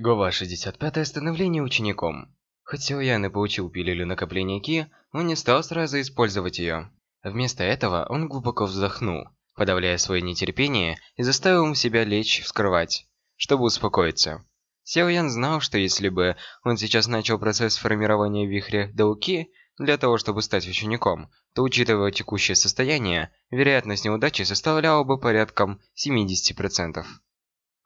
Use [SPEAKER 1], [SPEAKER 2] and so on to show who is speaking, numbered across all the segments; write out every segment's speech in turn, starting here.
[SPEAKER 1] Глава 65. Становление учеником. Хоть Силуян и получил пилюлю накопления Ки, он не стал сразу использовать ее. Вместо этого он глубоко вздохнул, подавляя свое нетерпение и заставил себя лечь в кровать, чтобы успокоиться. Силуян знал, что если бы он сейчас начал процесс формирования вихря Дауки для того, чтобы стать учеником, то, учитывая текущее состояние, вероятность неудачи составляла бы порядком 70%.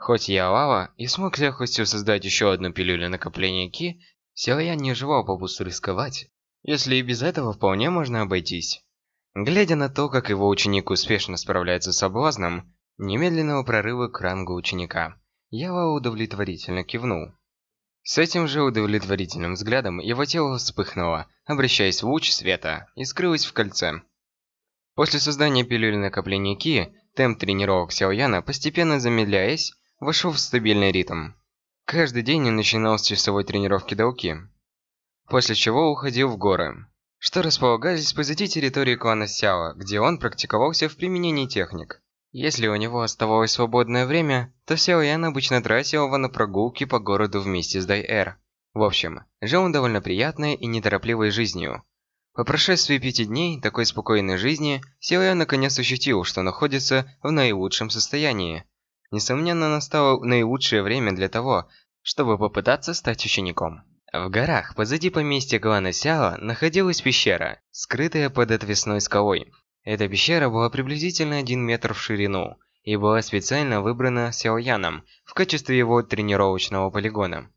[SPEAKER 1] Хоть Ялава и смог легкостью создать еще одну пилюлю накопления Ки, Силаян не желал попусту рисковать, если и без этого вполне можно обойтись. Глядя на то, как его ученик успешно справляется с соблазном, немедленного прорыва к рангу ученика, Ява удовлетворительно кивнул. С этим же удовлетворительным взглядом его тело вспыхнуло, обращаясь в луч света, и скрылось в кольце. После создания пилюли накопления Ки, темп тренировок Сяояна, постепенно замедляясь, вошел в стабильный ритм. Каждый день он начинал с часовой тренировки Дауки, после чего уходил в горы, что располагались позади территории клана Сяо, где он практиковался в применении техник. Если у него оставалось свободное время, то Сяо Ян обычно тратил его на прогулки по городу вместе с Дай-Эр. В общем, жил он довольно приятной и неторопливой жизнью. По прошествии пяти дней такой спокойной жизни, Ян наконец ощутил, что находится в наилучшем состоянии. Несомненно, настало наилучшее время для того, чтобы попытаться стать учеником. В горах, позади поместья клана Сяо, находилась пещера, скрытая под отвесной скалой. Эта пещера была приблизительно 1 метр в ширину и была специально выбрана Сяо Яном в качестве его тренировочного полигона.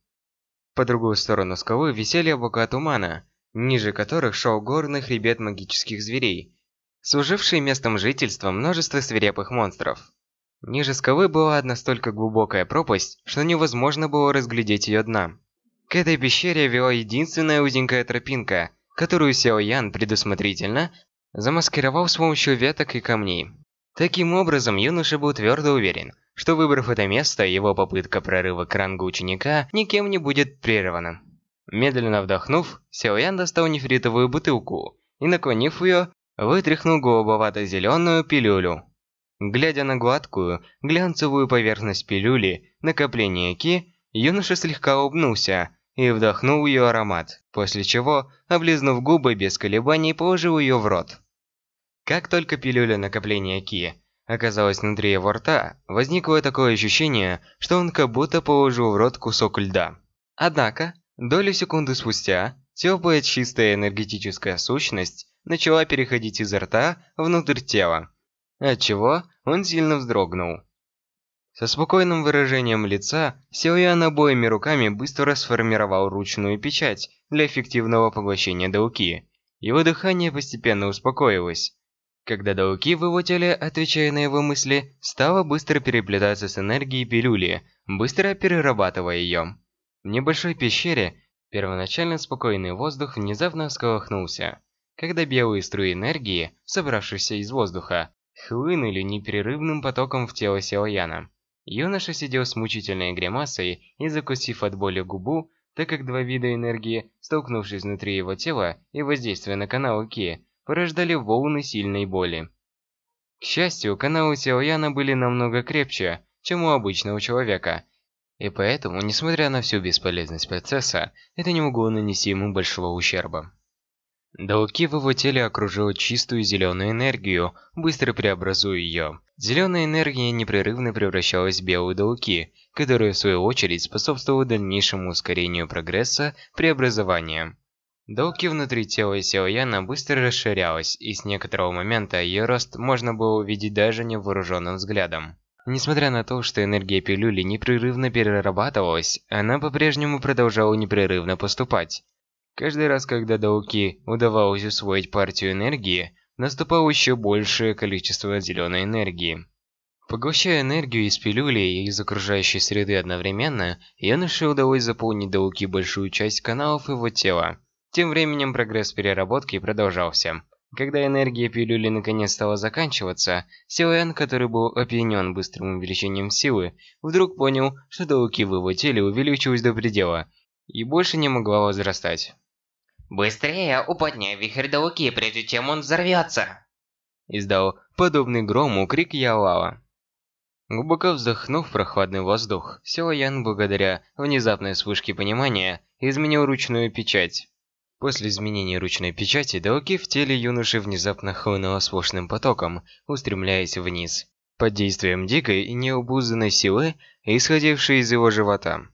[SPEAKER 1] По другую сторону скалы висели облака тумана, ниже которых шел горный хребет магических зверей, служивший местом жительства множества свирепых монстров. Ниже скалы была настолько глубокая пропасть, что невозможно было разглядеть ее дна. К этой пещере вела единственная узенькая тропинка, которую Сяо Ян предусмотрительно замаскировал с помощью веток и камней. Таким образом, юноша был твердо уверен, что выбрав это место, его попытка прорыва к рангу ученика никем не будет прервана. Медленно вдохнув, Сяо Ян достал нефритовую бутылку и, наклонив ее, вытряхнул голубовато-зеленую пилюлю. Глядя на гладкую, глянцевую поверхность пилюли, накопление Ки, юноша слегка улыбнулся и вдохнул ее аромат, после чего, облизнув губы без колебаний, положил ее в рот. Как только пилюля накопления Ки оказалась внутри его рта, возникло такое ощущение, что он как будто положил в рот кусок льда. Однако, долю секунды спустя, теплая чистая энергетическая сущность начала переходить изо рта внутрь тела, отчего он сильно вздрогнул. Со спокойным выражением лица Силуян обоими руками быстро сформировал ручную печать для эффективного поглощения Дауки. Его дыхание постепенно успокоилось. Когда Дауки в его теле, отвечая на его мысли, стало быстро переплетаться с энергией пилюли, быстро перерабатывая ее. В небольшой пещере первоначально спокойный воздух внезапно всколыхнулся, когда белые струи энергии, собравшиеся из воздуха, хлынули непрерывным потоком в тело Силаяна. Юноша сидел с мучительной гримасой и закусив от боли губу, так как два вида энергии, столкнувшись внутри его тела и воздействуя на каналы Ки, порождали волны сильной боли. К счастью, каналы Силаяна были намного крепче, чем у обычного человека, и поэтому, несмотря на всю бесполезность процесса, это не могло нанести ему большого ущерба. Дауки в его теле окружила чистую зеленую энергию, быстро преобразуя ее. Зеленая энергия непрерывно превращалась в белую дауки, которая в свою очередь способствовала дальнейшему ускорению прогресса преобразования. Дауки внутри тела Сяояна быстро расширялась, и с некоторого момента ее рост можно было увидеть даже невооруженным взглядом. Несмотря на то, что энергия пилюли непрерывно перерабатывалась, она по-прежнему продолжала непрерывно поступать. Каждый раз, когда Дауки удавалось усвоить партию энергии, наступало еще большее количество зеленой энергии. Поглощая энергию из пилюли и из окружающей среды одновременно, юноше удалось заполнить Дауки большую часть каналов его тела. Тем временем прогресс переработки продолжался. Когда энергия пилюли наконец стала заканчиваться, Силуэн, который был опьянен быстрым увеличением силы, вдруг понял, что Дауки в его теле увеличилась до предела и больше не могла возрастать.
[SPEAKER 2] «Быстрее уподняй вихрь до луки, прежде чем он взорвется!»
[SPEAKER 1] Издал подобный грому крик Ялала. Глубоко вздохнув прохладный воздух, Сяо Ян, благодаря внезапной вспышке понимания, изменил ручную печать. После изменения ручной печати, Даоки в теле юноши внезапно хлынуло сплошным потоком, устремляясь вниз, под действием дикой и необузданной силы, исходившей из его живота.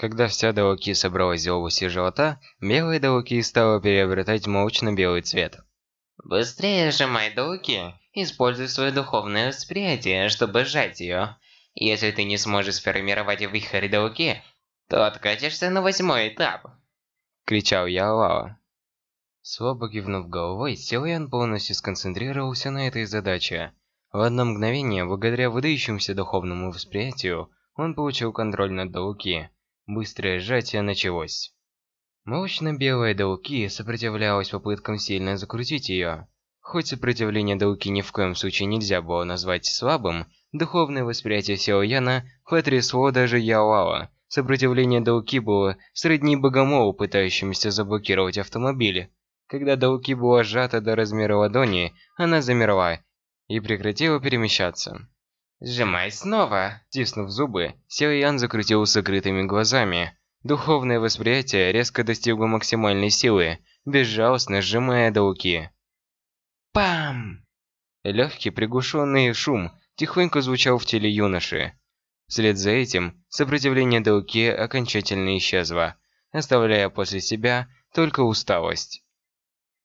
[SPEAKER 1] Когда вся Даоки собралась в области живота, белая Даоки стала приобретать молочно-белый цвет.
[SPEAKER 2] Быстрее сжимай Даоки, используй свое духовное восприятие, чтобы сжать ее. Если ты не сможешь сформировать вихрь Даоки, то откатишься на восьмой этап.
[SPEAKER 1] Кричал я Лао. Слабо кивнув головой, Силуян полностью сконцентрировался на этой задаче. В одно мгновение, благодаря выдающемуся духовному восприятию, он получил контроль над Дауки. Быстрое сжатие началось. Молочно-белая Дауки сопротивлялась попыткам сильно закрутить ее. Хоть сопротивление Дауки ни в коем случае нельзя было назвать слабым, духовное восприятие Сяо Яна потрясло даже Яолао. Сопротивление Дауки было средней богомолу, пытающимся заблокировать автомобиль. Когда Дауки была сжата до размера ладони, она замерла и прекратила перемещаться.
[SPEAKER 2] Сжимай снова.
[SPEAKER 1] Стиснув зубы, Сяо Ян закрутил с закрытыми глазами. Духовное восприятие резко достигло максимальной силы, безжалостно сжимая Дауки. Пам! Легкий приглушенный шум тихонько звучал в теле юноши. Вслед за этим сопротивление Дауки окончательно исчезло, оставляя после себя только усталость.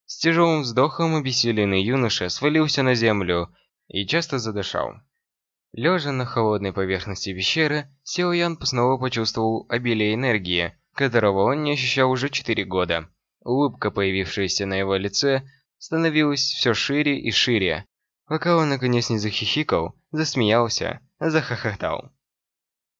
[SPEAKER 1] С тяжелым вздохом обессиленный юноша свалился на землю и часто задышал. Лежа на холодной поверхности пещеры, Сяо Ян снова почувствовал обилие энергии, которого он не ощущал уже 4 года. Улыбка, появившаяся на его лице, становилась все шире и шире, пока он наконец не захихикал, засмеялся, захохотал.